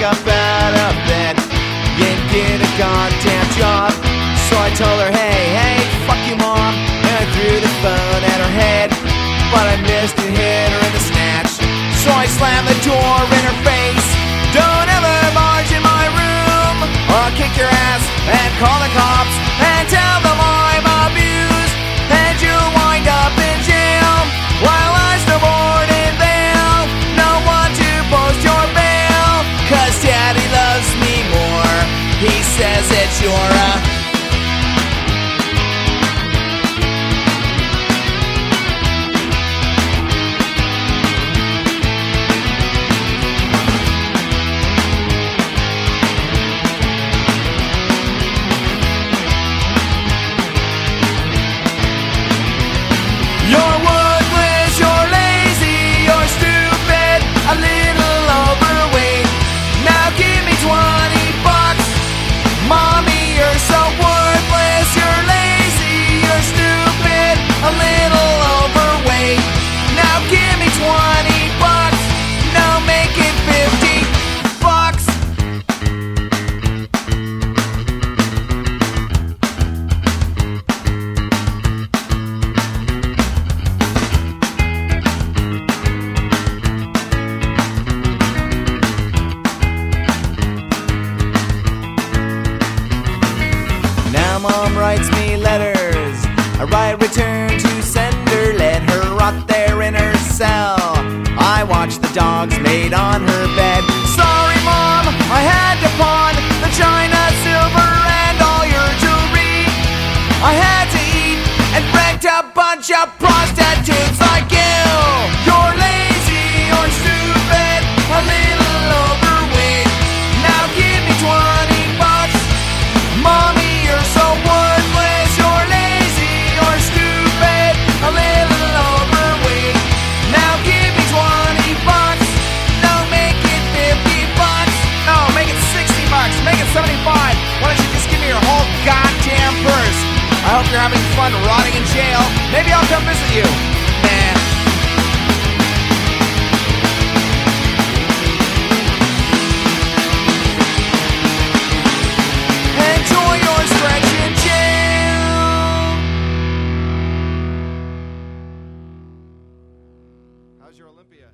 up out of bed and get a goddamn job. So I told her, hey, hey, fuck you, mom. And I threw the phone at her head, but I missed and hit her in the snatch. So I slammed the door in her face. Don't ever barge in my room, or I'll kick your ass and call the cops and tell them I'm abused, says that you're mom writes me letters. I write return to sender. Let her rot there in her cell. I watch the dogs made on her bed. Sorry, mom, I had to pawn the china, silver, and all your jewelry. I had to eat and rent a bunch of prostitutes you're having fun rotting in jail. Maybe I'll come visit you. Nah. Enjoy your stretch in jail. How's your Olympia?